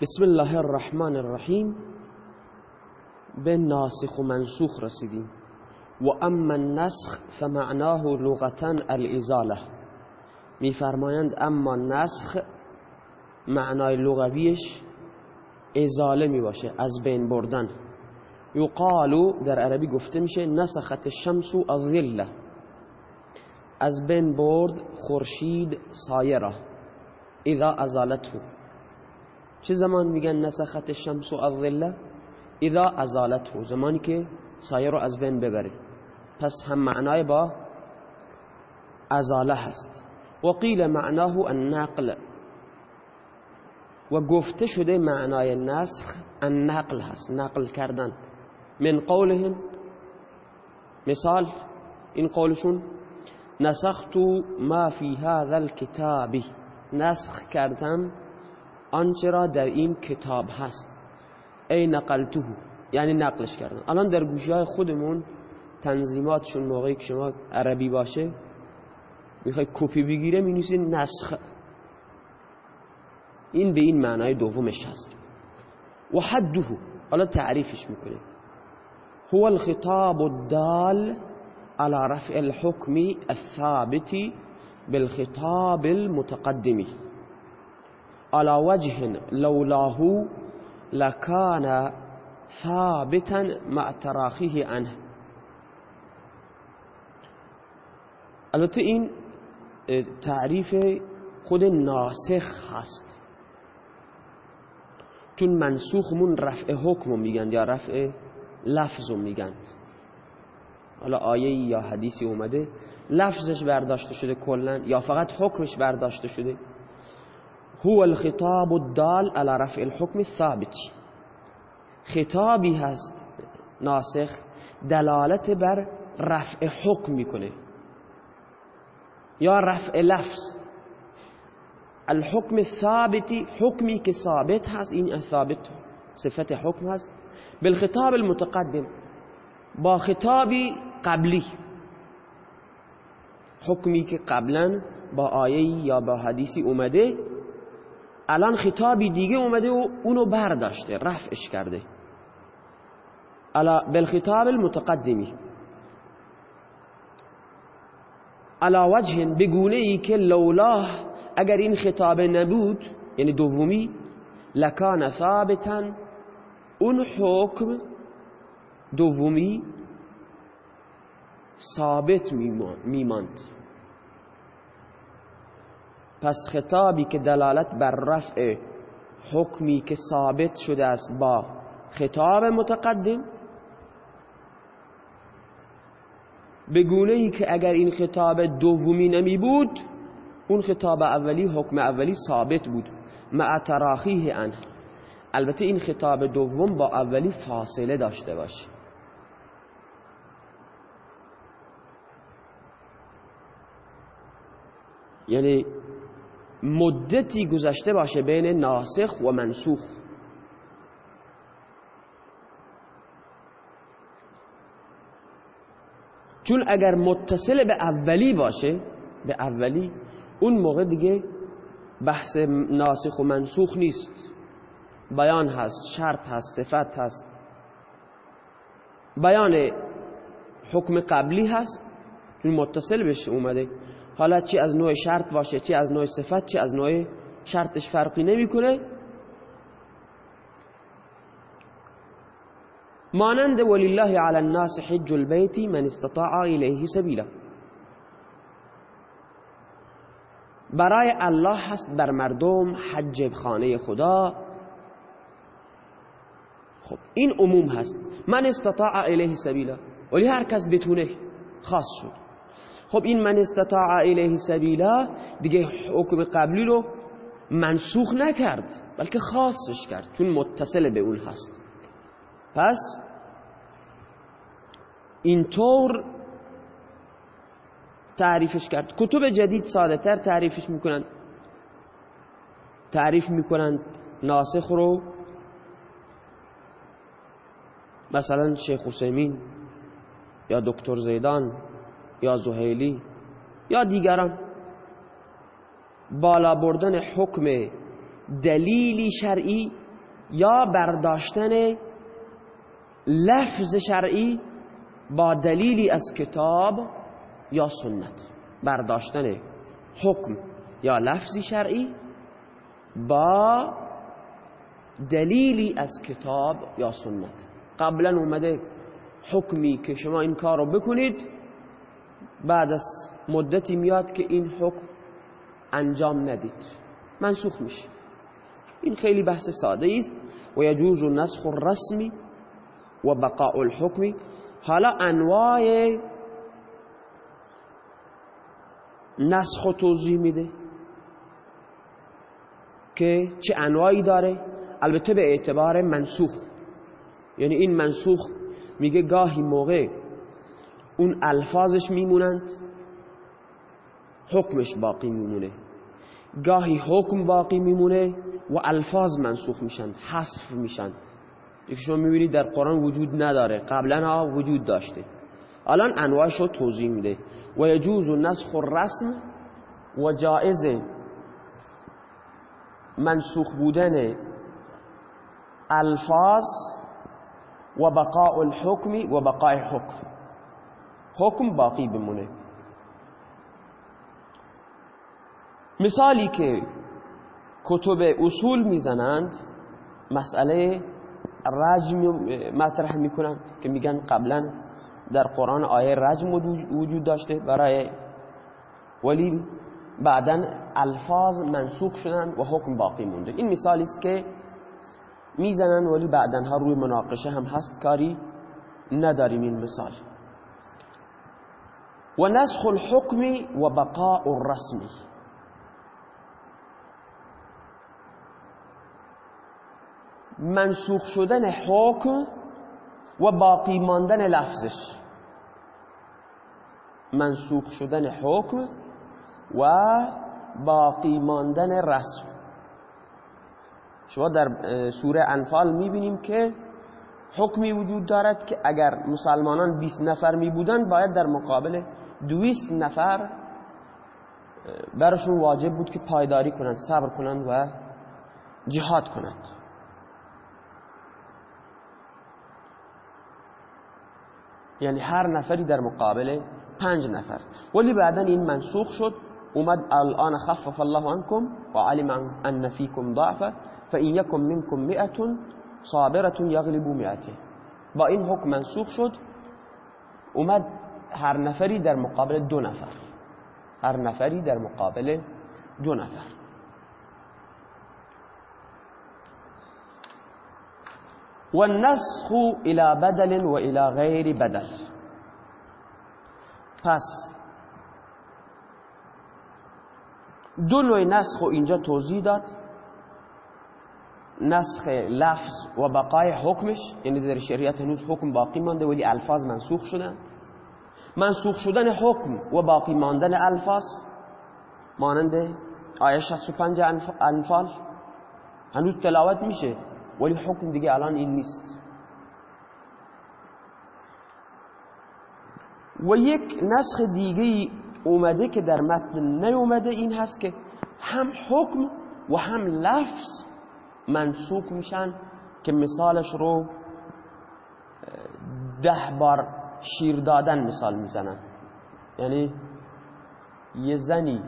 بسم الله الرحمن الرحیم به ناسخ و منسوخ رسیدیم و اما النسخ فمعناه لغتا الازاله میفرمایند اما نسخ معنای لغویش ازاله می باشه از بین بردن یقالو در عربی گفته میشه نسخت الشمس الظله از بین برد خورشید سایه را اذا ازالته چه زمان میگن نسخت الشمس الظله؟ اذا ازالته. زمانی که سایه رو از بین ببره. پس هم معنای با ازاله هست. و قیل معناه النقل. و گفته شده معنای نسخ النقل هست. نقل کردن. من قولهم. مثال این قولشون. نسخت ما فی هذا الكتاب. نسخ کردم آنچه را در این کتاب هست. ای نقلته یعنی نقلش کردن. الان در گوشه خودمون تنظیماتشون موقعی که شما عربی باشه می‌خوای کپی بگیره می نسخ. این به این معنای دومش هست. و حده حالا تعریفش می‌کنه. هو الخطاب الدال على رفع الحكم الثابت بالخطاب المتقدم على وجه لولاه لكان ثابتا مع تراخيه عنه. البته این تعریف خود ناسخ هست. چون منسوخمون رفع حکم میگن یا رفع لفظ میگن. حالا آیه یا حدیثی اومده لفظش برداشته شده کلا یا فقط حکمش برداشته شده؟ هو الخطاب الدال على رفع الحكم الثابت. خطابی هست ناسخ دلالت بر رفع حکم میکنه. یا رفع لفظ. الحكم الثابتی حکمی که ثابت هست این ثابت صفت حکم هست. بالخطاب المتقدم با خطابی قبلی. حکمی که قبلا با آیه یا با حدیثی اومده الان خطابی دیگه اومده و اونو برداشته رفعش کرده. بالخطاب المتقدمی علا وجه بگونه ای که لولاه اگر این خطاب نبود یعنی دومی لکان ثابتا. اون حکم دومی ثابت میماند. پس خطابی که دلالت بر رفع حکمی که ثابت شده است با خطاب متقدم بگونه ای که اگر این خطاب دومی نمی بود اون خطاب اولی حکم اولی ثابت بود. مع تراخیه عنه البته این خطاب دوم با اولی فاصله داشته باشه یعنی مدتی گذشته باشه بین ناسخ و منسوخ. چون اگر متصل به اولی باشه به اولی اون موقع دیگه بحث ناسخ و منسوخ نیست. بیان هست شرط هست صفت هست. بیان حکم قبلی هست چون متصل بشه اومده. حالا چی از نوع شرط باشه چی از نوع صفت چی از نوع شرطش فرقی نمی‌کنه؟ مانند ولله علی الناس حج البيت من استطاع الیه سبیلا. برای الله هست بر مردم حج خانه خدا. خب این عموم هست. من استطاع الیه سبیلا. ولی هر کس بتونه خاص شد. خب این من استطاع الیه سبیلا دیگه حکم قبلی رو منسوخ نکرد بلکه خاصش کرد چون متصل به اون هست. پس اینطور تعریفش کرد. کتب جدید ساده تر تعریفش می‌کنند. تعریف می‌کنند ناسخ رو. مثلا شیخ حسیمین یا دکتر زیدان یا زهیلی یا دیگران. بالا بردن حکم دلیلی شرعی یا برداشتن لفظ شرعی با دلیلی از کتاب یا سنت. برداشتن حکم یا لفظی شرعی با دلیلی از کتاب یا سنت. قبلا اومده حکمی که شما این کار رو بکنید بعد از مدتی میاد که این حکم انجام ندید. منسوخ میشه. این خیلی بحث ساده است. و یجوز نسخ الرسمی و بقاء الحکمی حالا انواع نسخ توضیح میده که چه انواعی داره. البته به اعتبار منسوخ. یعنی این منسوخ میگه گاهی موقع اون الفاظش میمونند. حکمش باقی میمونه. گاهی حکم باقی میمونه و الفاظ منسوخ میشن حذف میشن. یکی شما می‌بینید در قرآن وجود نداره. قبلا ها وجود داشته. الان انواعش رو توضیح میده. و یجوز نسخ الرسم و جائز منسوخ بودن الفاظ و بقاء الحکم و بقاء حکم. حکم باقی بمونه. مثالی که کتب اصول می‌زنند مسئله رجم مطرح می‌کنند که میگن قبلا در قرآن آیه رجم وجود داشته برای ولی بعدا الفاظ منسوخ شدن و حکم باقی مونده. این مثالی است که می‌زنن ولی بعدا ها روی مناقشه هم هست کاری نداریم این مثال. و نسخ الحکم و بقاء الرسمی منسوخ شدن حکم و باقی ماندن لفظش. منسوخ شدن حکم و باقی ماندن رسم. شما در سوره انفال میبینیم که حکمی وجود دارد که اگر مسلمانان 20 نفر می بودن باید در مقابل 200 نفر برشون واجب بود که پایداری کنند صبر کنند و جهاد کنند. یعنی هر نفری در مقابل پنج نفر. ولی بعدا این منسوخ شد. اومد الان خفف الله عنكم وعلم ان فيكم ضعفا فان يكن منكم مئة صابرة يغلب مئته با این حکم منسوخ شد اومد هر نفری در مقابل دو نفر. هر نفری در مقابل دو نفر. والنسخ الى بدل و الى غیر بدل. پس دو نوع نسخ اینجا توضیح داد. نسخ لفظ و بقای حکمش یعنی در شریعت هنوز حکم باقی مانده ولی الفاظ منسوخ شدن. منسوخ شدن حکم و باقی ماندن الفاظ مانند آیه 65 انفال. هنوز تلاوت میشه ولی حکم دیگه الان این نیست. و یک نسخ دیگه اومده که در متن نیومده این هست که هم حکم و هم لفظ منسوخ میشن که مثالش رو ده بار شیر دادن مثال می‌زنن یعنی یه زنی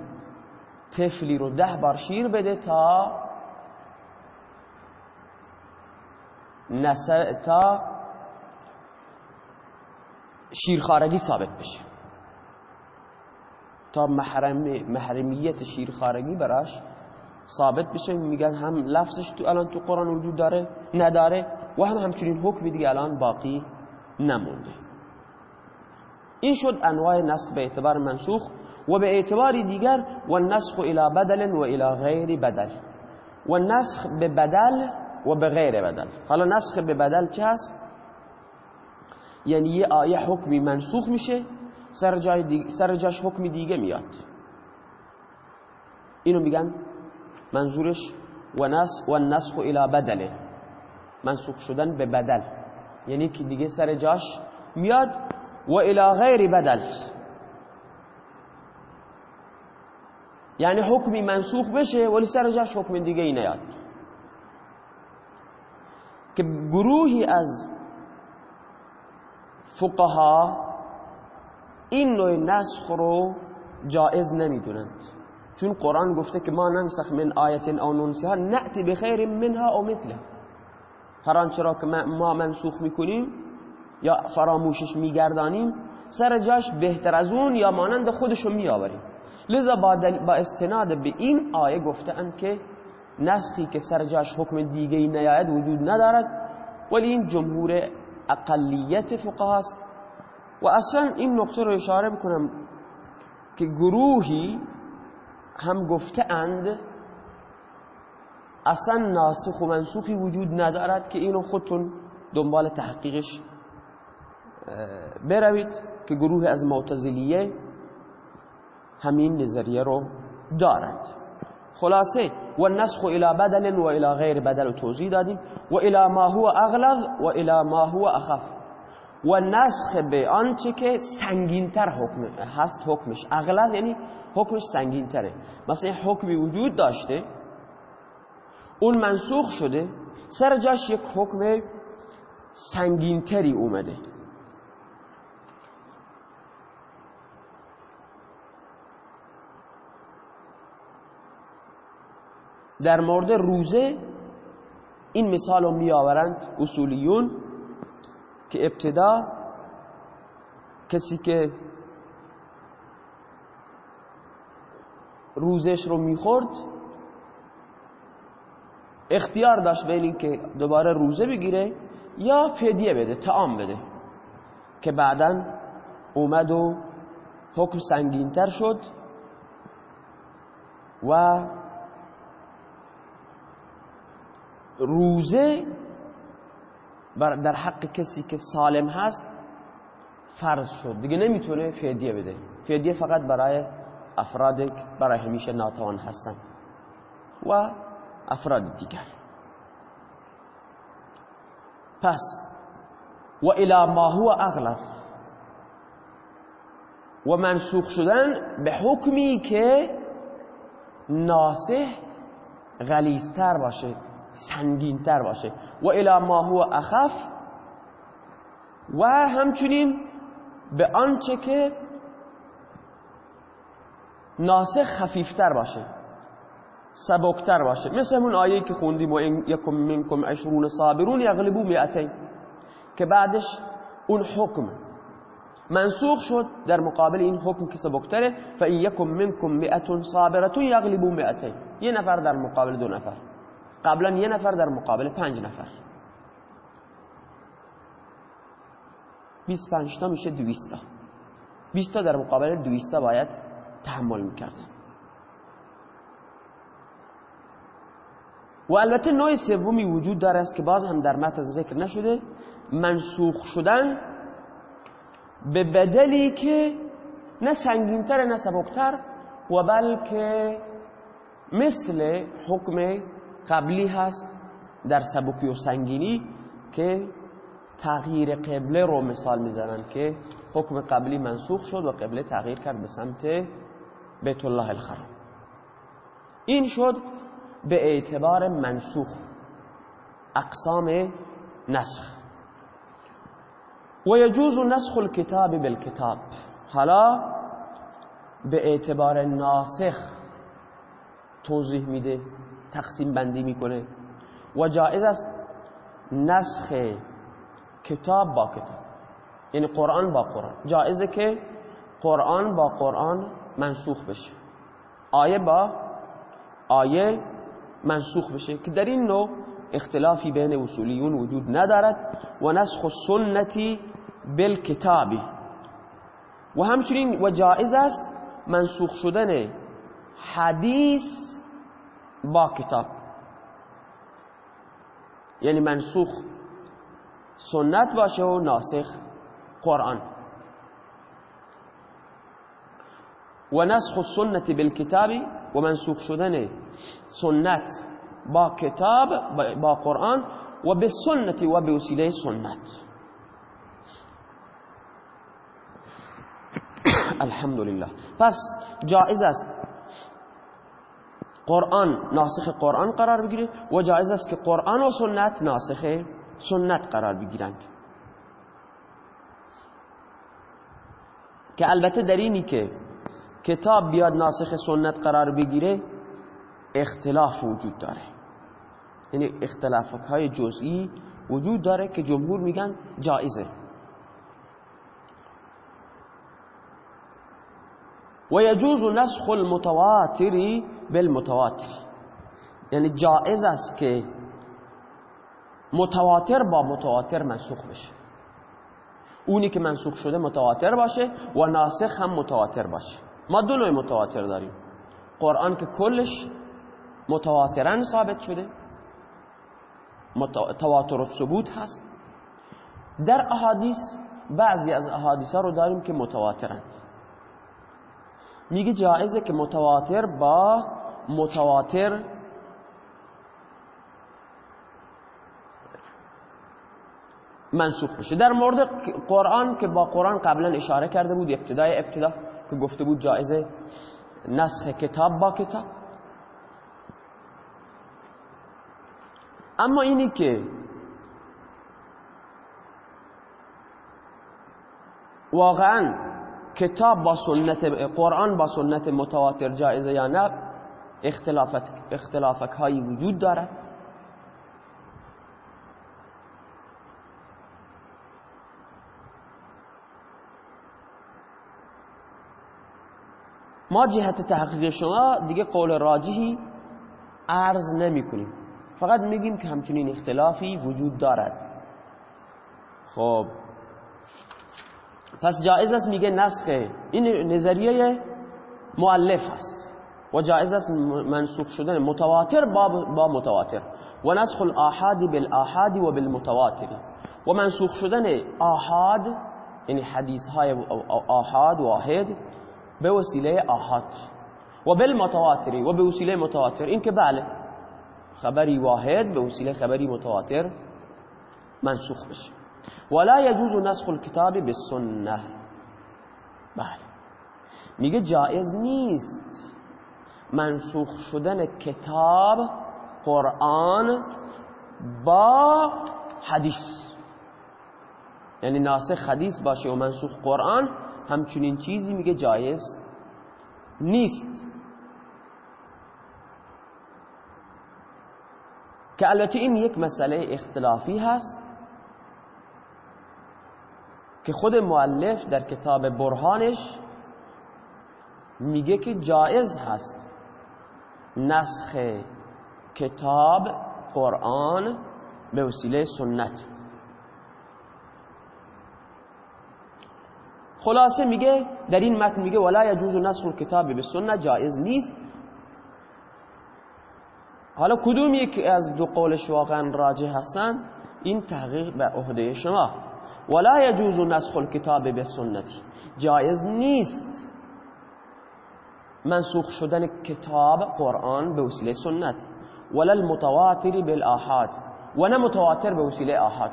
طفلی رو ده بار شیر بده تا نسل تا شیرخارگی ثابت بشه. تا محرم محرمیت شیرخارگی براش ثابت بشه میگن هم لفظش تو الان تو قرآن وجود داره نداره و هم همچنین حکم دیگه الان باقی نمونده. این شد انواع نسخ به اعتبار منسوخ و به اعتبار دیگر و نسخ الى بدل و الى غیر بدل. و نسخ به بدل و به غیر بدل. حالا نسخ به بدل چه هست؟ یعنی یه آیه حکمی منسوخ میشه سر, جای سر جاش حکم دیگه میاد. اینو میگن منظورش و نسخ و نسخ الى بدله. منسوخ شدن به بدل. یعنی که دیگه سر جاش میاد و الى غیر بدل. یعنی حکمی منسوخ بشه ولی سر جاش حکم دیگه ای نیاد. که گروهی از فقها این نوع نسخ رو جائز نمی‌دونند. چون قرآن گفته که ما ننسخ من آیت او ننسیها نأتی بخیر منها او مثله. هر آنچه را که ما منسوخ می‌کنیم یا فراموشش میگردانیم سر جاش بهتر از اون یا مانند خودشو میآوریم. لذا با, با استناد به این آیه گفته که نسخی که سر جاش حکم دیگه نیاید وجود ندارد ولی این جمهور اقلیت فقه است و اصلا این نقطه رو اشاره بکنم که گروهی هم گفته اند اصلا ناسخ و منسوخی وجود ندارد که اینو خودتون دنبال تحقیقش بروید که گروه از معتزلیه همین نظریه رو دارد. خلاصه و النسخ الى بدل و الى غیر بدل توضیح دادیم و الى ما هو اغلظ و الى ما هو اخف. و نسخ به آنچه که سنگینتر حکم هست حکمش. اغلظ یعنی حکمش سنگینتره. مثلا حکمی وجود داشته اون منسوخ شده سر جاش یک حکم سنگینتری اومده. در مورد روزه این مثال رو می آورند اصولیون. که ابتدا کسی که روزش رو می‌خورد اختیار داشت بین که دوباره روزه بگیره یا فدیه بده تعام بده که بعدا اومد و حکم سنگینتر شد و روزه در حق کسی که سالم هست فرض شد. دیگه نمی‌تونه فدیه بده. فدیه فقط برای افراد برای همیشه ناتوان هستن. و افراد دیگر. پس و الى ما هو اغلف. و منسوخ شدن به حکمی که ناسه غلیظتر باشه. سنگینتر باشه. و الى ما هو اخف و همچنین به آنچه که ناسخ خفیفتر باشه سبکتر باشه. مثل اون آیه که خوندیم و یکم منکم عشرون صابرون یغلبو میعتین که بعدش اون حکم منسوخ شد. در مقابل این حکم که سبکتره فا یکم منکم مئت صابرتون یغلبو میعتین یه نفر در مقابل دو نفر. قبلا یه نفر در مقابل پنج نفر. 25 تا میشه 200 تا. 20 تا در مقابل 200 تا باید تحمل می‌کردن. و البته نوع سومی وجود داره است که باز هم در متن ذکر نشده منسوخ شدن به بدلی که نه سنگینتر نه سبکتر و بلکه مثل حکم قبلی هست در سبکی و سنگینی که تغییر قبله رو مثال می‌زنن که حکم قبلی منسوخ شد و قبله تغییر کرد به سمت بیت الله الخرم این شد به اعتبار منسوخ اقسام نسخ. و یجوز نسخ الكتاب بالکتاب. حالا به اعتبار ناسخ توضیح میده. تقسیم بندی می‌کنه. و جائز است نسخ کتاب با کتاب. یعنی قرآن با قرآن. جائزه که قرآن با قرآن منسوخ بشه. آیه با آیه منسوخ بشه. که در این نوع اختلافی بین اصولیون وجود ندارد. و نسخ سنتی بالکتابی و همچنین و جائز است منسوخ شدن حدیث با کتاب. یعنی منسوخ سنت باشه و ناسخ قرآن. و نسخ السنت بالکتاب و منسوخ شدن سنت با کتاب با قرآن و به سنت و به وسیله سنت. الحمدلله. پس جائز است قرآن ناسخ قرآن قرار بگیره و جایز است که قرآن و سنت ناسخ سنت قرار بگیرند. که البته در اینی که کتاب بیاد ناسخ سنت قرار بگیره اختلاف وجود داره. یعنی اختلاف های جزئی وجود داره که جمهور میگن جایزه. و یجوز نسخ المتواتری بالمتواتر. یعنی جائز است که متواتر با متواتر منسوخ بشه. اونی که منسوخ شده متواتر باشه و ناسخ هم متواتر باشه. ما دو نوع متواتر داریم. قرآن که کلش متواترن ثابت شده. تواتر و ثبوت هست. در احادیث بعضی از احادیث ها رو داریم که متواترند. میگه جایزه که متواتر با متواتر منسوخ بشه. در مورد قرآن که با قرآن قبلا اشاره کرده بود ابتدای ابتدا که گفته بود جایزه نسخ کتاب با کتاب. اما اینی که واقعا کتاب با سنت قرآن با سنت متواتر جایزه یا نه اختلافت اختلافک هایی وجود دارد. ما جهت تحقیق شما دیگه قول راجحی عرض نمی کنیم. فقط میگیم که همچنین اختلافی وجود دارد. خب. پس جائز است میگه نسخ این نظریه مؤلف هست و جائز است منسوخ شدن متواتر با, متواتر. و نسخ الاحاد بالاحاد و بالمتواتر. و منسوخ شدن آحاد یعنی حدیث های آحاد واحد به وسیله آحاد. و بالمتواتر و به وسیله متواتر. این که بله خبری واحد به وسیله خبری متواتر منسوخ بشه. ولا يجوز نسخ الكتاب بالسنة. بله. میگه جائز نیست. منسوخ شدن کتاب قرآن با حدیث. یعنی ناسخ حدیث باشه و منسوخ قرآن همچنین چیزی میگه جایز نیست. که البته این یک مسئله اختلافی هست که خود معلف در کتاب برهانش میگه که جایز هست. نسخ کتاب قرآن به وسیله سنت. خلاصه میگه در این متن میگه ولا یجوز نسخ کتاب به سنت. جایز نیست. حالا کدوم یک از دو قولش واقعا راجع هستن؟ این تحقیق به عهده شما. ولا يجوز نسخ الكتاب به سنتی. جایز نیست. منسوخ شدن کتاب قرآن به وسیله سنت. ولا المتواتر بالآحاد. و نه متواتر به وسیله آحاد.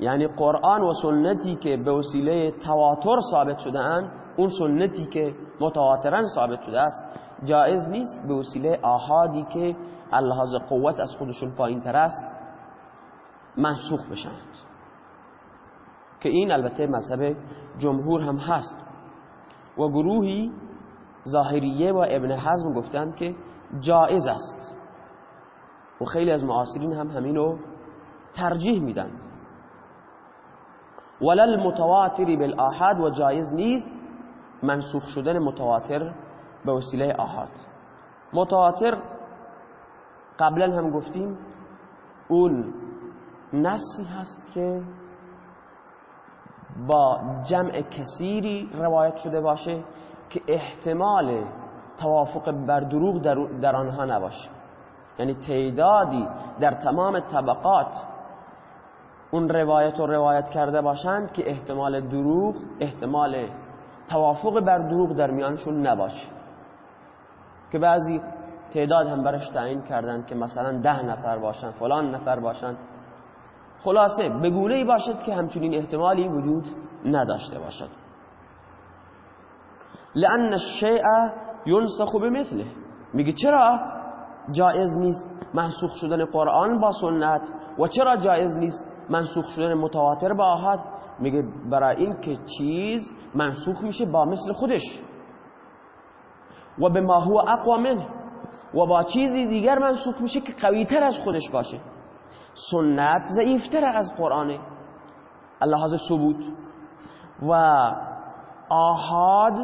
یعنی قرآن و سنتی که به وسیله تواتر ثابت شده اند اون سنتی که متواترا ثابت شده است جایز نیست به وسیله آهادی که اللحاظ قوت از خودشون پایین تر است منسوخ بشند که این البته مذهب جمهور هم هست. و گروهی ظاهریه و ابن حزم گفتند که جایز است. و خیلی از معاصرین هم همینو ترجیح میدن ولل متواتری بالآحاد و جایز نیست منسوخ شدن متواتر به وسیله آحاد. متواتر قبلا هم گفتیم اون نسی هست که با جمع کثیری روایت شده باشه که احتمال توافق بر دروغ در آنها نباشه. یعنی تعدادی در تمام طبقات اون روایت رو روایت کرده باشند که احتمال دروغ احتمال توافق بر دروغ در میانشون نباشه. که بعضی تعداد هم برش تعیین کردن که مثلا ده نفر باشن فلان نفر باشن. خلاصه بگونه ای باشد که همچنین احتمالی وجود نداشته باشد. لأن الشيء ینسخ بمثله. میگه چرا جایز نیست منسوخ شدن قرآن با سنت و چرا جایز نیست منسوخ شدن متواتر با آحاد؟ میگه برای این که چیز منسوخ میشه با مثل خودش. و به ما هو اقوا منه. و با چیزی دیگر منسوخ میشه که قویتر از خودش باشه. سنت ضعیفتر از قرآنه اللحاظ ثبوت و آهاد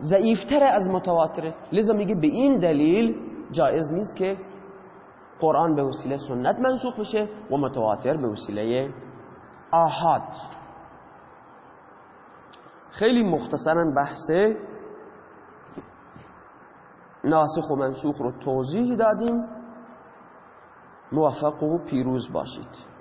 ضعیفتر از متواتره لذا میگه به این دلیل جایز نیست که قرآن به وسیله سنت منسوخ بشه و متواتر به وسیله آهاد خیلی مختصرا بحث ناسخ و منسوخ رو توضیح دادیم. موفق و پیروز باشید.